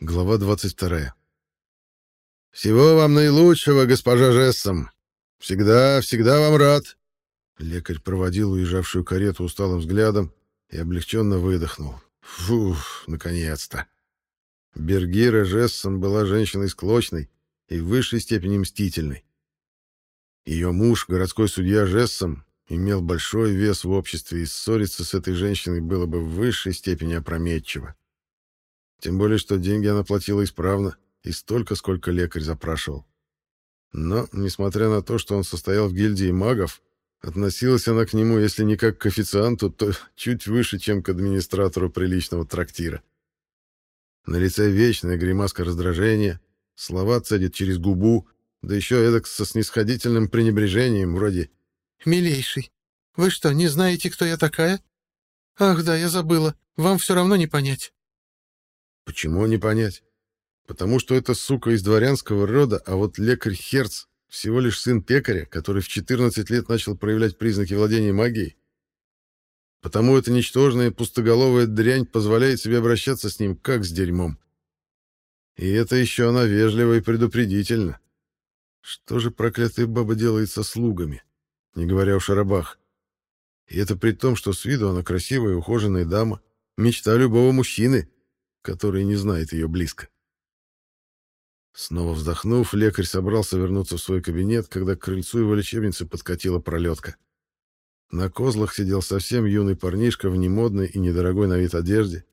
Глава 22. «Всего вам наилучшего, госпожа Жессом! Всегда, всегда вам рад!» Лекарь проводил уезжавшую карету усталым взглядом и облегченно выдохнул. «Фух, наконец-то!» Бергира Жессом была женщиной склочной и в высшей степени мстительной. Ее муж, городской судья Жессом, имел большой вес в обществе, и ссориться с этой женщиной было бы в высшей степени опрометчиво. Тем более, что деньги она платила исправно, и столько, сколько лекарь запрашивал. Но, несмотря на то, что он состоял в гильдии магов, относилась она к нему, если не как к официанту, то чуть выше, чем к администратору приличного трактира. На лице вечная гримаска раздражения, слова цедит через губу, да еще эдак со снисходительным пренебрежением, вроде «Милейший, вы что, не знаете, кто я такая? Ах да, я забыла, вам все равно не понять». Почему не понять? Потому что это сука из дворянского рода, а вот лекарь Херц всего лишь сын пекаря, который в 14 лет начал проявлять признаки владения магией. Потому эта ничтожная пустоголовая дрянь позволяет себе обращаться с ним как с дерьмом. И это еще она вежлива и предупредительна. Что же проклятая баба делает со слугами, не говоря уж о рабах? И это при том, что с виду она красивая и ухоженная дама, мечта любого мужчины, который не знает ее близко. Снова вздохнув, лекарь собрался вернуться в свой кабинет, когда к крыльцу его лечебницы подкатила пролетка. На козлах сидел совсем юный парнишка в немодной и недорогой на вид одежде.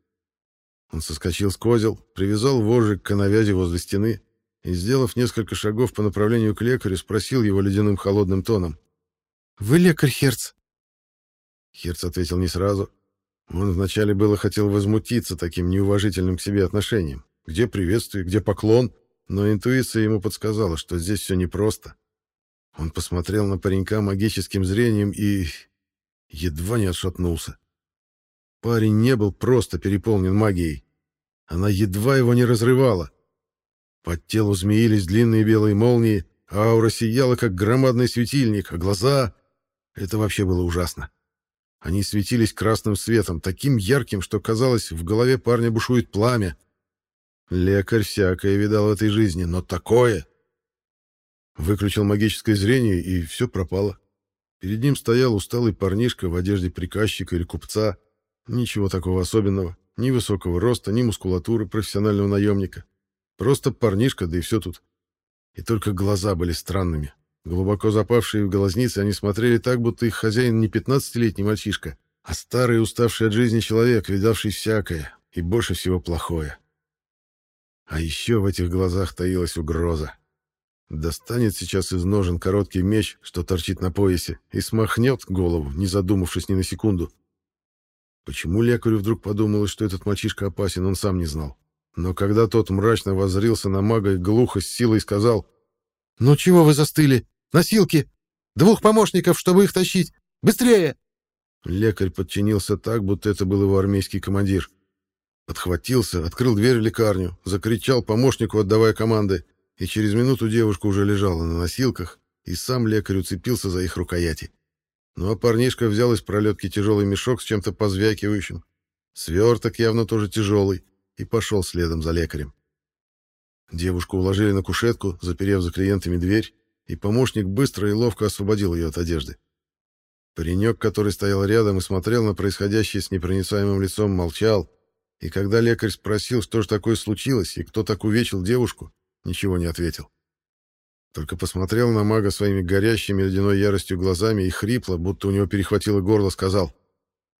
Он соскочил с козел, привязал вожжик к коновязи возле стены и, сделав несколько шагов по направлению к лекарю, спросил его ледяным холодным тоном. «Вы лекарь Херц?» Херц ответил не сразу, он вначале было хотел возмутиться таким неуважительным к себе отношением. Где приветствие, где поклон? Но интуиция ему подсказала, что здесь все непросто. Он посмотрел на паренька магическим зрением и... едва не отшатнулся. Парень не был просто переполнен магией. Она едва его не разрывала. Под телу змеились длинные белые молнии, аура сияла, как громадный светильник, а глаза... Это вообще было ужасно. Они светились красным светом, таким ярким, что казалось, в голове парня бушует пламя. Лекарь всякое видал в этой жизни, но такое... Выключил магическое зрение, и все пропало. Перед ним стоял усталый парнишка в одежде приказчика или купца. Ничего такого особенного. Ни высокого роста, ни мускулатуры профессионального наемника. Просто парнишка, да и все тут. И только глаза были странными, Глубоко запавшие в глазницы, они смотрели так, будто их хозяин не пятнадцатилетний мальчишка, а старый, уставший от жизни человек, видавший всякое и больше всего плохое. А еще в этих глазах таилась угроза. Достанет сейчас из ножен короткий меч, что торчит на поясе, и смахнет голову, не задумавшись ни на секунду. Почему лекарю вдруг подумалось, что этот мальчишка опасен, он сам не знал. Но когда тот мрачно воззрился на мага и глухо с силой сказал «Ну чего вы застыли? Носилки! Двух помощников, чтобы их тащить! Быстрее!» Лекарь подчинился так, будто это был его армейский командир. Подхватился, открыл дверь в лекарню, закричал помощнику, отдавая команды, и через минуту девушка уже лежала на носилках, и сам лекарь уцепился за их рукояти. Ну а парнишка взял из пролетки тяжелый мешок с чем-то позвякивающим, сверток явно тоже тяжелый, и пошел следом за лекарем. Девушку уложили на кушетку, заперев за клиентами дверь, и помощник быстро и ловко освободил ее от одежды. Паренек, который стоял рядом и смотрел на происходящее с непроницаемым лицом, молчал, и когда лекарь спросил, что же такое случилось и кто так увечил девушку, ничего не ответил. Только посмотрел на мага своими горящими ледяной яростью глазами и хрипло, будто у него перехватило горло, сказал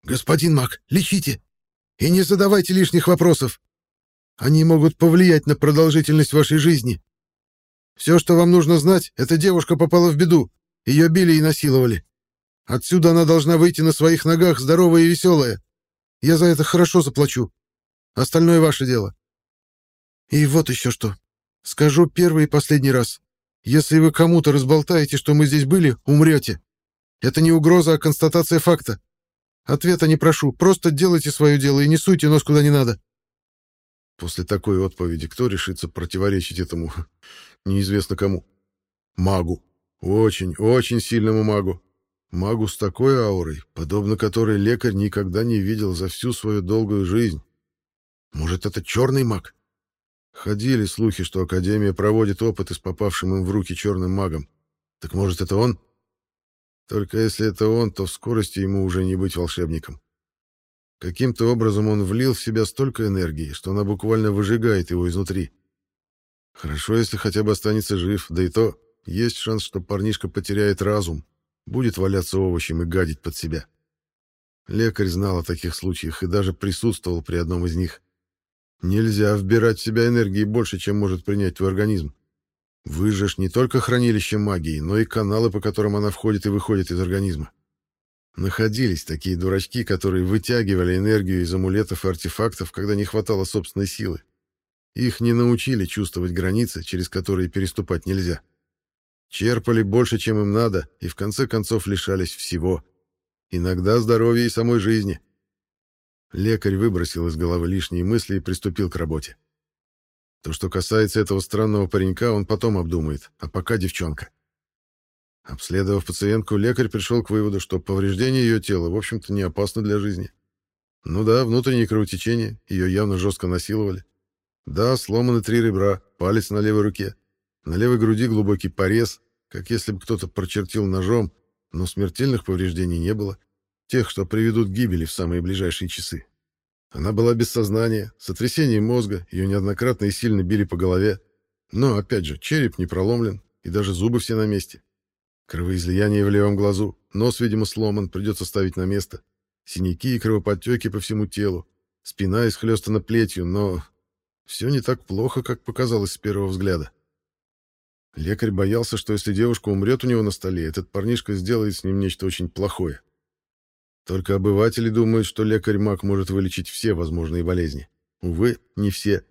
«Господин маг, лечите! И не задавайте лишних вопросов! Они могут повлиять на продолжительность вашей жизни!» Все, что вам нужно знать, эта девушка попала в беду. Ее били и насиловали. Отсюда она должна выйти на своих ногах здоровая и веселая. Я за это хорошо заплачу. Остальное ваше дело. И вот еще что. Скажу первый и последний раз. Если вы кому-то разболтаете, что мы здесь были, умрете. Это не угроза, а констатация факта. Ответа не прошу, просто делайте свое дело и не суйте нос куда не надо. После такой отповеди кто решится противоречить этому неизвестно кому? Магу. Очень, очень сильному магу. Магу с такой аурой, подобно которой лекарь никогда не видел за всю свою долгую жизнь. Может, это черный маг? Ходили слухи, что Академия проводит опыты с попавшим им в руки черным магом. Так может, это он? Только если это он, то в скорости ему уже не быть волшебником. Каким-то образом он влил в себя столько энергии, что она буквально выжигает его изнутри. Хорошо, если хотя бы останется жив, да и то есть шанс, что парнишка потеряет разум, будет валяться овощем и гадить под себя. Лекарь знал о таких случаях и даже присутствовал при одном из них. Нельзя вбирать в себя энергии больше, чем может принять твой организм. Выжжешь не только хранилище магии, но и каналы, по которым она входит и выходит из организма. Находились такие дурачки, которые вытягивали энергию из амулетов и артефактов, когда не хватало собственной силы. Их не научили чувствовать границы, через которые переступать нельзя. Черпали больше, чем им надо, и в конце концов лишались всего. Иногда здоровья и самой жизни. Лекарь выбросил из головы лишние мысли и приступил к работе. То, что касается этого странного паренька, он потом обдумает, а пока девчонка. Обследовав пациентку, лекарь пришел к выводу, что повреждение ее тела, в общем-то, не опасно для жизни. Ну да, внутреннее кровотечение, ее явно жестко насиловали. Да, сломаны три ребра, палец на левой руке. На левой груди глубокий порез, как если бы кто-то прочертил ножом, но смертельных повреждений не было, тех, что приведут к гибели в самые ближайшие часы. Она была без сознания, сотрясение мозга, ее неоднократно и сильно били по голове. Но, опять же, череп не проломлен, и даже зубы все на месте. Кровоизлияние в левом глазу, нос, видимо, сломан, придется ставить на место. Синяки и кровоподтеки по всему телу, спина исхлестана плетью, но все не так плохо, как показалось с первого взгляда. Лекарь боялся, что если девушка умрет у него на столе, этот парнишка сделает с ним нечто очень плохое. Только обыватели думают, что лекарь-маг может вылечить все возможные болезни. Увы, не все.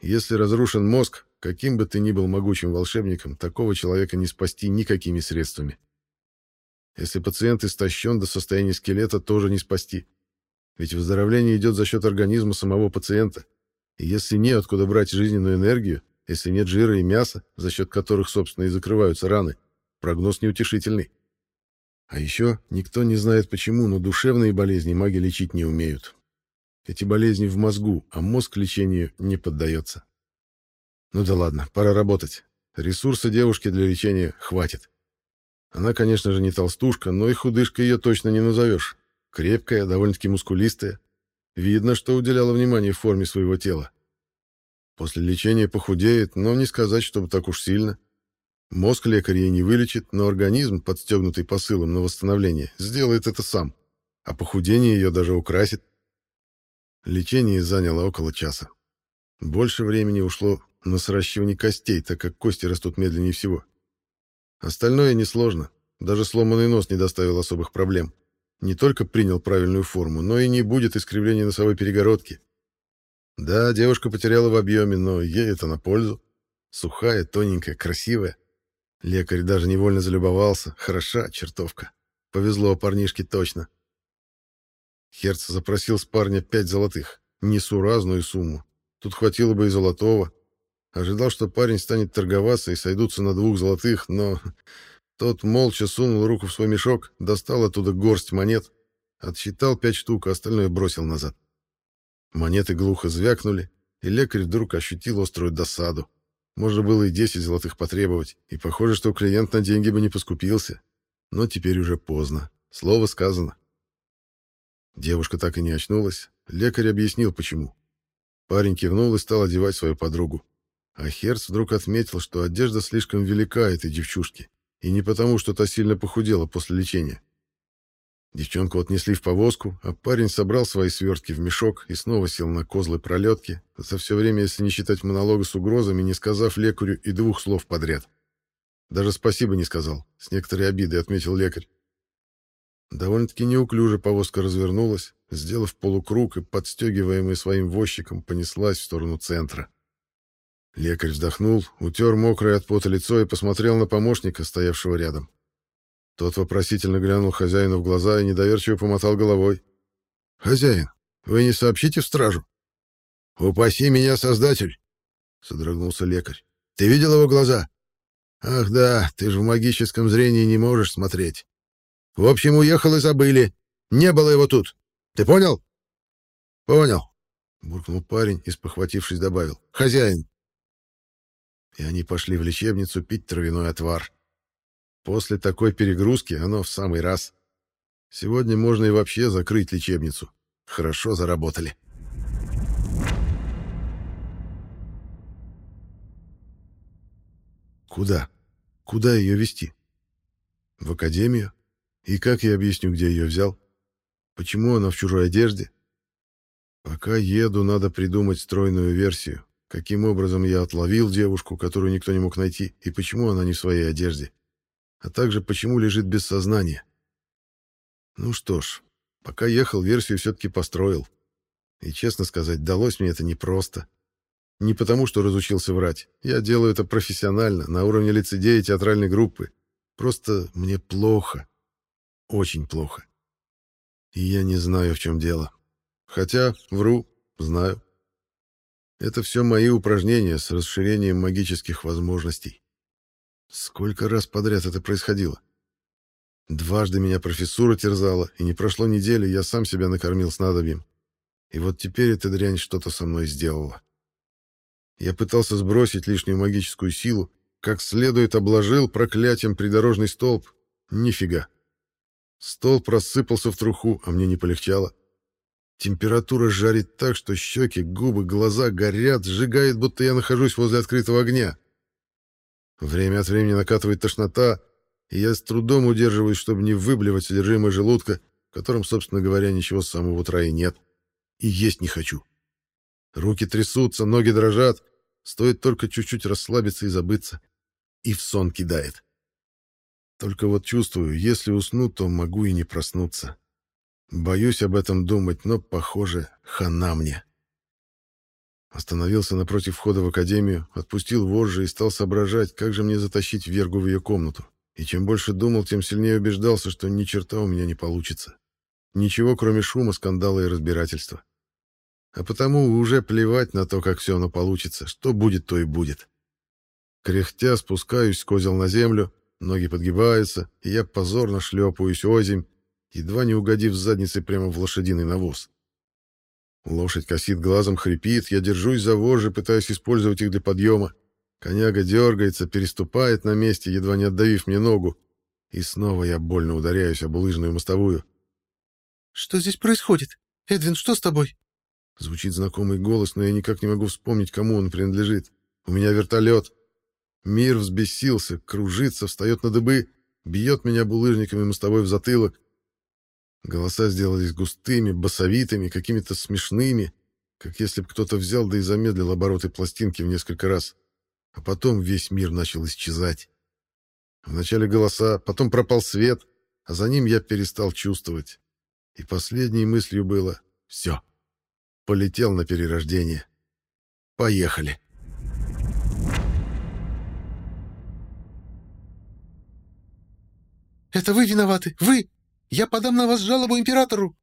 Если разрушен мозг, каким бы ты ни был могучим волшебником, такого человека не спасти никакими средствами. Если пациент истощен до состояния скелета, тоже не спасти. Ведь выздоровление идет за счет организма самого пациента. И если неоткуда брать жизненную энергию, если нет жира и мяса, за счет которых, собственно, и закрываются раны, прогноз неутешительный. А еще никто не знает почему, но душевные болезни маги лечить не умеют. Эти болезни в мозгу, а мозг лечению не поддается. Ну да ладно, пора работать. Ресурса девушки для лечения хватит. Она, конечно же, не толстушка, но и худышка ее точно не назовешь. Крепкая, довольно-таки мускулистая. Видно, что уделяла внимание форме своего тела. После лечения похудеет, но не сказать, чтобы так уж сильно. Мозг лекарь не вылечит, но организм, подстегнутый посылом на восстановление, сделает это сам, а похудение ее даже украсит. Лечение заняло около часа. Больше времени ушло на сращивание костей, так как кости растут медленнее всего. Остальное несложно. Даже сломанный нос не доставил особых проблем. Не только принял правильную форму, но и не будет искривления носовой перегородки. Да, девушка потеряла в объеме, но ей это на пользу. Сухая, тоненькая, красивая. Лекарь даже невольно залюбовался. Хороша чертовка. Повезло парнишке точно. Херц запросил с парня пять золотых. Несуразную сумму. Тут хватило бы и золотого. Ожидал, что парень станет торговаться и сойдутся на двух золотых, но тот молча сунул руку в свой мешок, достал оттуда горсть монет, отсчитал пять штук, а остальное бросил назад. Монеты глухо звякнули, и лекарь вдруг ощутил острую досаду. Можно было и 10 золотых потребовать, и похоже, что клиент на деньги бы не поскупился. Но теперь уже поздно. Слово сказано. Девушка так и не очнулась. Лекарь объяснил, почему. Парень кивнул и стал одевать свою подругу. А Херц вдруг отметил, что одежда слишком велика этой девчушке. И не потому, что та сильно похудела после лечения. Девчонку отнесли в повозку, а парень собрал свои свертки в мешок и снова сел на козлы пролетки, за все время, если не считать монолога с угрозами, не сказав лекарю и двух слов подряд. Даже спасибо не сказал, с некоторой обидой отметил лекарь. Довольно-таки неуклюже повозка развернулась, сделав полукруг и, подстегиваемый своим возчиком, понеслась в сторону центра. Лекарь вздохнул, утер мокрое от пота лицо и посмотрел на помощника, стоявшего рядом. Тот вопросительно глянул хозяину в глаза и недоверчиво помотал головой. «Хозяин, вы не сообщите в стражу?» «Упаси меня, Создатель!» — содрогнулся лекарь. «Ты видел его глаза?» «Ах да, ты же в магическом зрении не можешь смотреть. В общем, уехал и забыли. Не было его тут. Ты понял?» «Понял. — буркнул парень и, спохватившись, добавил. «Хозяин!» И они пошли в лечебницу пить травяной отвар. После такой перегрузки оно в самый раз. Сегодня можно и вообще закрыть лечебницу. Хорошо заработали. Куда? Куда ее вести? В академию? И как я объясню, где ее взял? Почему она в чужой одежде? Пока еду, надо придумать стройную версию. Каким образом я отловил девушку, которую никто не мог найти, и почему она не в своей одежде? А также, почему лежит без сознания? Ну что ж, пока ехал, версию все-таки построил. И, честно сказать, далось мне это непросто. Не потому, что разучился врать. Я делаю это профессионально, на уровне лицедея театральной группы. Просто мне плохо. Очень плохо. И я не знаю, в чем дело. Хотя, вру, знаю. Это все мои упражнения с расширением магических возможностей. Сколько раз подряд это происходило? Дважды меня профессура терзала, и не прошло недели, я сам себя накормил снадобьем. И вот теперь эта дрянь что-то со мной сделала. Я пытался сбросить лишнюю магическую силу, как следует обложил проклятием придорожный столб. Нифига. Столб рассыпался в труху, а мне не полегчало. Температура жарит так, что щеки, губы, глаза горят, сжигает, будто я нахожусь возле открытого огня. Время от времени накатывает тошнота, и я с трудом удерживаюсь, чтобы не выблевать содержимое желудка, в котором, собственно говоря, ничего с самого утра и нет. И есть не хочу. Руки трясутся, ноги дрожат, стоит только чуть-чуть расслабиться и забыться. И в сон кидает. Только вот чувствую, если усну, то могу и не проснуться. Боюсь об этом думать, но, похоже, хана мне. Остановился напротив входа в академию, отпустил вожжи и стал соображать, как же мне затащить Вергу в ее комнату. И чем больше думал, тем сильнее убеждался, что ни черта у меня не получится. Ничего, кроме шума, скандала и разбирательства. А потому уже плевать на то, как все оно получится. Что будет, то и будет. Кряхтя спускаюсь с козел на землю, ноги подгибаются, и я позорно шлепаюсь озимь, едва не угодив задницей прямо в лошадиный навоз. Лошадь косит глазом, хрипит, я держусь за вожжи, пытаюсь использовать их для подъема. Коняга дергается, переступает на месте, едва не отдавив мне ногу. И снова я больно ударяюсь об лыжную мостовую. «Что здесь происходит? Эдвин, что с тобой?» Звучит знакомый голос, но я никак не могу вспомнить, кому он принадлежит. «У меня вертолет». Мир взбесился, кружится, встает на дыбы, бьет меня булыжниками мостовой в затылок. Голоса сделались густыми, басовитыми, какими-то смешными, как если бы кто-то взял да и замедлил обороты пластинки в несколько раз. А потом весь мир начал исчезать. Вначале голоса, потом пропал свет, а за ним я перестал чувствовать. И последней мыслью было «Все, полетел на перерождение. Поехали». «Это вы виноваты! Вы! Я подам на вас жалобу императору!»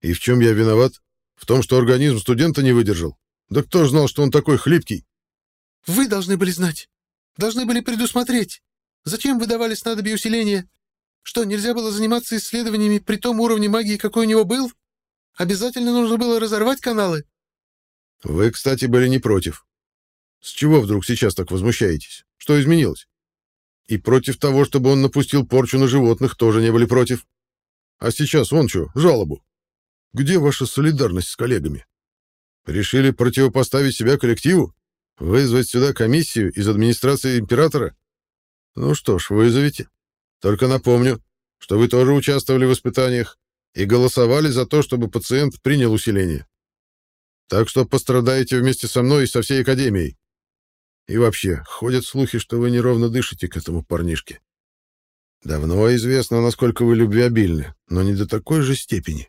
«И в чем я виноват? В том, что организм студента не выдержал? Да кто ж знал, что он такой хлипкий?» «Вы должны были знать. Должны были предусмотреть. Зачем вы давали снадобье усиления? Что, нельзя было заниматься исследованиями при том уровне магии, какой у него был? Обязательно нужно было разорвать каналы?» «Вы, кстати, были не против. С чего вдруг сейчас так возмущаетесь? Что изменилось? И против того, чтобы он напустил порчу на животных, тоже не были против. А сейчас вон что, жалобу. Где ваша солидарность с коллегами? Решили противопоставить себя коллективу? Вызвать сюда комиссию из администрации императора? Ну что ж, вызовите. Только напомню, что вы тоже участвовали в испытаниях и голосовали за то, чтобы пациент принял усиление. Так что пострадаете вместе со мной и со всей Академией. И вообще, ходят слухи, что вы неровно дышите к этому парнишке. Давно известно, насколько вы любвеобильны, но не до такой же степени.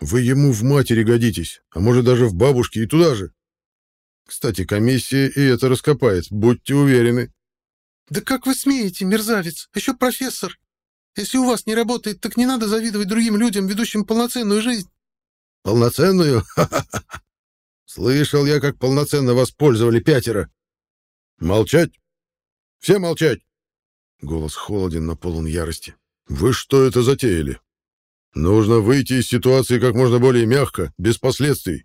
Вы ему в матери годитесь, а может даже в бабушке и туда же. Кстати, комиссия и это раскопает, будьте уверены. Да как вы смеете, мерзавец, еще профессор. Если у вас не работает, так не надо завидовать другим людям, ведущим полноценную жизнь. Полноценную? Ха-ха-ха. Слышал я, как полноценно воспользовали пятеро. Молчать! Все молчать! Голос холоден, но полон ярости. «Вы что это затеяли? Нужно выйти из ситуации как можно более мягко, без последствий.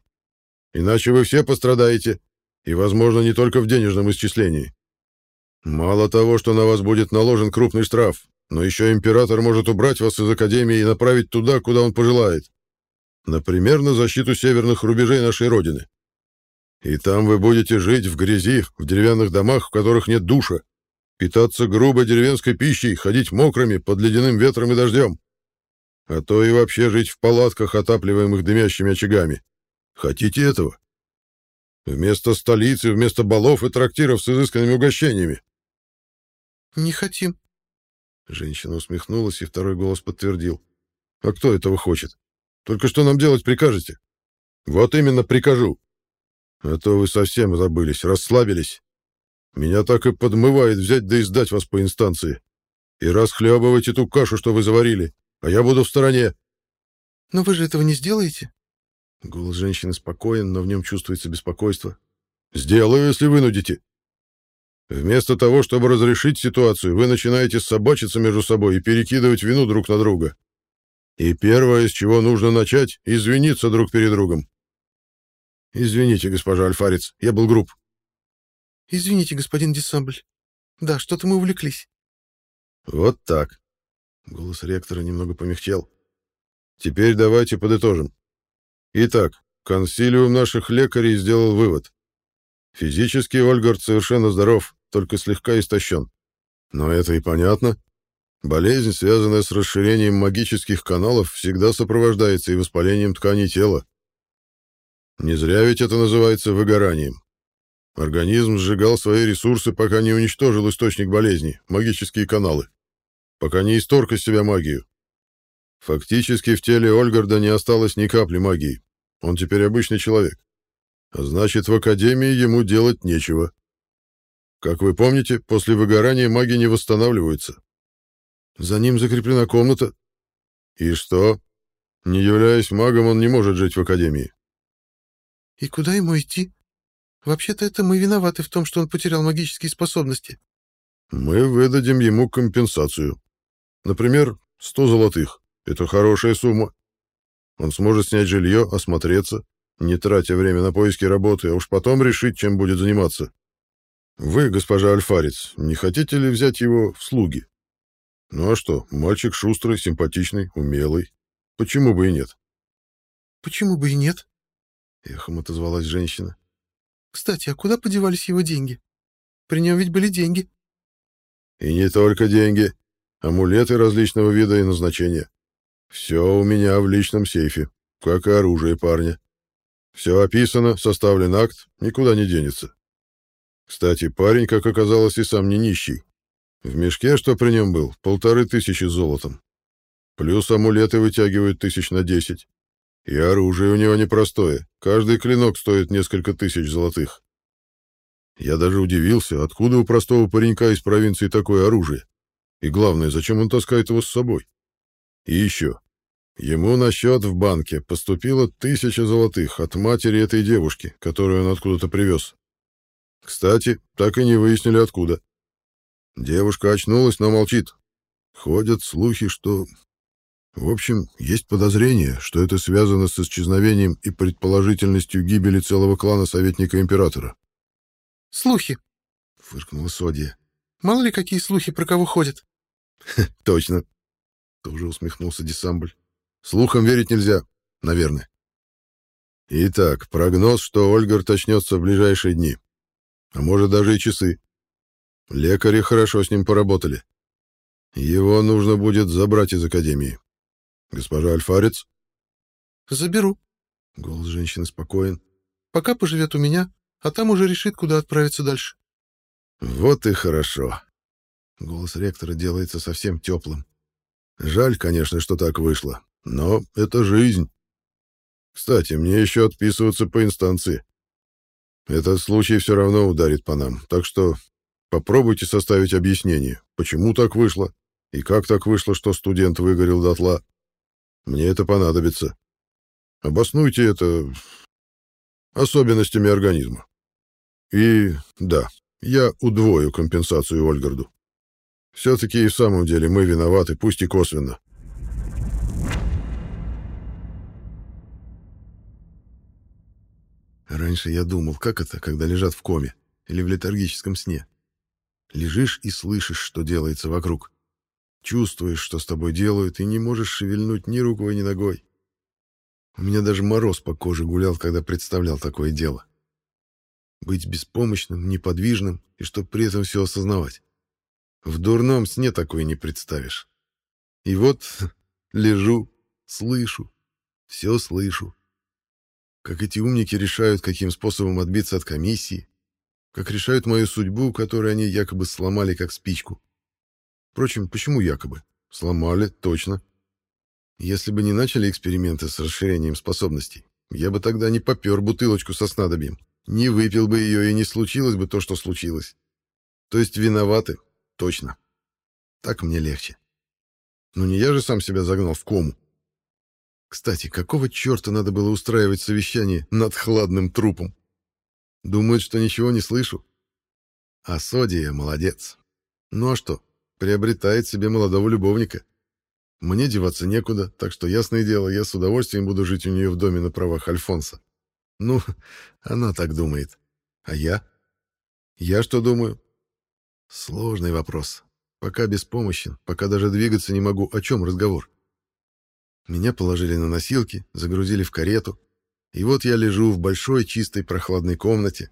иначе вы все пострадаете, и, возможно, не только в денежном исчислении. Мало того, что на вас будет наложен крупный штраф, но еще император может убрать вас из Академии и направить туда, куда он пожелает. Например, на защиту северных рубежей нашей Родины. И там вы будете жить в грязи, в деревянных домах, в которых нет душа, питаться грубой деревенской пищей, ходить мокрыми под ледяным ветром и дождем. А то и вообще жить в палатках, отапливаемых дымящими очагами. Хотите этого? Вместо столицы, вместо балов и трактиров с изысканными угощениями. «Не хотим». Женщина усмехнулась, и второй голос подтвердил. «А кто этого хочет? Только что нам делать прикажете?» «Вот именно прикажу. А то вы совсем забылись, расслабились. Меня так и подмывает взять да и сдать вас по инстанции. И расхлебывать эту кашу, что вы заварили, а я буду в стороне». «Но вы же этого не сделаете?» Голос женщины спокоен, но в нем чувствуется беспокойство. «Сделаю, если вынудите. Вместо того, чтобы разрешить ситуацию, вы начинаете собачиться между собой и перекидывать вину друг на друга. И первое, с чего нужно начать, извиниться друг перед другом. Извините, госпожа Альфарец, я был груб. Извините, господин Десамбль. Да, что-то мы увлеклись. Вот так. Голос ректора немного помягчел. Теперь давайте подытожим. Итак, консилиум наших лекарей сделал вывод. Физически Ольгард совершенно здоров, только слегка истощен. Но это и понятно. Болезнь, связанная с расширением магических каналов, всегда сопровождается и воспалением тканей тела. Не зря ведь это называется выгоранием. Организм сжигал свои ресурсы, пока не уничтожил источник болезни, магические каналы, пока не исторг из себя магию. Фактически в теле Ольгарда не осталось ни капли магии. Он теперь обычный человек. А значит, в Академии ему делать нечего. Как вы помните, после выгорания маги не восстанавливаются. За ним закреплена комната. И что? Не являясь магом, он не может жить в Академии. И куда ему идти? Вообще-то это мы виноваты в том, что он потерял магические способности. Мы выдадим ему компенсацию. Например, сто золотых. Это хорошая сумма. Он сможет снять жилье, осмотреться, не тратя время на поиски работы, а уж потом решить, чем будет заниматься. Вы, госпожа Альфарец, не хотите ли взять его в слуги? Ну а что, мальчик шустрый, симпатичный, умелый. Почему бы и нет? Почему бы и нет? Эхом отозвалась женщина. Кстати, а куда подевались его деньги? При нем ведь были деньги. И не только деньги. Амулеты различного вида и назначения. Все у меня в личном сейфе, как и оружие парня. Все описано, составлен акт, никуда не денется. Кстати, парень, как оказалось, и сам не нищий. В мешке, что при нем был, полторы тысячи золотом. Плюс амулеты вытягивают тысяч на десять. И оружие у него непростое. Каждый клинок стоит несколько тысяч золотых. Я даже удивился, откуда у простого паренька из провинции такое оружие. И главное, зачем он таскает его с собой? И еще. Ему на счет в банке поступило тысяча золотых от матери этой девушки, которую он откуда-то привез. Кстати, так и не выяснили, откуда. Девушка очнулась, но молчит. Ходят слухи, что... В общем, есть подозрение, что это связано с исчезновением и предположительностью гибели целого клана советника императора. «Слухи!» — фыркнула Содия. «Мало ли какие слухи про кого ходят». «Точно!» — тоже усмехнулся Десамбль. «Слухам верить нельзя, наверное». Итак, прогноз, что Ольгар очнется в ближайшие дни а может даже и часы. Лекари хорошо с ним поработали. Его нужно будет забрать из академии. Госпожа Альфарец? Заберу. Голос женщины спокоен. Пока поживет у меня, а там уже решит, куда отправиться дальше. Вот и хорошо. Голос ректора делается совсем теплым. Жаль, конечно, что так вышло, но это жизнь. Кстати, мне еще отписываться по инстанции. Этот случай все равно ударит по нам, так что попробуйте составить объяснение, почему так вышло и как так вышло, что студент выгорел дотла. Мне это понадобится. Обоснуйте это особенностями организма. И да, я удвою компенсацию Ольгарду. Все-таки и в самом деле мы виноваты, пусть и косвенно. Раньше я думал, как это, когда лежат в коме или в летаргическом сне. Лежишь и слышишь, что делается вокруг. Чувствуешь, что с тобой делают, и не можешь шевельнуть ни рукой, ни ногой. У меня даже мороз по коже гулял, когда представлял такое дело. Быть беспомощным, неподвижным, и чтоб при этом все осознавать. В дурном сне такое не представишь. И вот лежу, слышу, все слышу. Как эти умники решают, каким способом отбиться от комиссии, как решают мою судьбу, которую они якобы сломали как спичку. Впрочем, почему якобы? Сломали, точно. Если бы не начали эксперименты с расширением способностей, я бы тогда не попер бутылочку со снадобьем, не выпил бы ее, и не случилось бы то, что случилось. То есть виноваты, точно. Так мне легче. Но не я же сам себя загнал в кому. Кстати, какого черта надо было устраивать совещание над хладным трупом? Думают, что ничего не слышу. А Содия молодец. Ну а что, приобретает себе молодого любовника. Мне деваться некуда, так что, ясное дело, я с удовольствием буду жить у нее в доме на правах Альфонса. Ну, она так думает. А я? Я что думаю? Сложный вопрос. Пока беспомощен, пока даже двигаться не могу. О чем разговор? Меня положили на носилки, загрузили в карету. И вот я лежу в большой чистой прохладной комнате.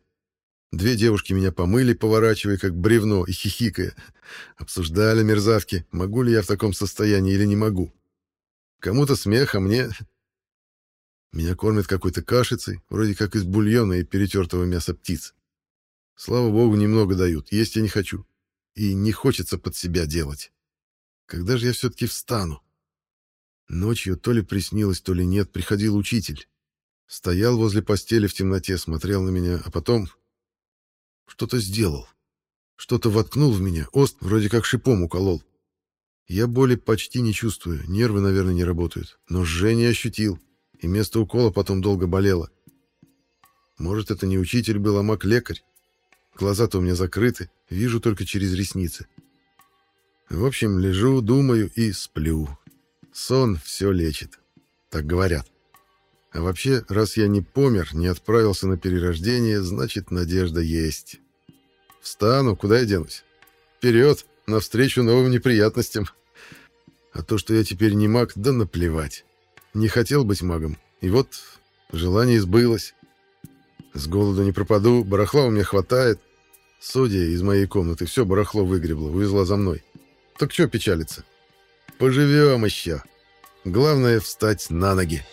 Две девушки меня помыли, поворачивая как бревно и хихикая. Обсуждали мерзавки, могу ли я в таком состоянии или не могу. Кому-то смех, а мне... Меня кормят какой-то кашицей, вроде как из бульона и перетертого мяса птиц. Слава богу, немного дают, есть я не хочу. И не хочется под себя делать. Когда же я все-таки встану? Ночью то ли приснилось, то ли нет, приходил учитель. Стоял возле постели в темноте, смотрел на меня, а потом... Что-то сделал. Что-то воткнул в меня, ост вроде как шипом уколол. Я боли почти не чувствую, нервы, наверное, не работают. Но жжение ощутил, и место укола потом долго болело. Может, это не учитель был, а маг-лекарь? Глаза-то у меня закрыты, вижу только через ресницы. В общем, лежу, думаю и сплю. Сон все лечит. Так говорят. А вообще, раз я не помер, не отправился на перерождение, значит, надежда есть. Встану, куда я денусь? Вперед, навстречу новым неприятностям. А то, что я теперь не маг, да наплевать. Не хотел быть магом. И вот желание сбылось. С голоду не пропаду, барахла у меня хватает. Судья из моей комнаты все барахло выгребла, увезла за мной. Так что печалиться? Поживем еще. Главное — встать на ноги.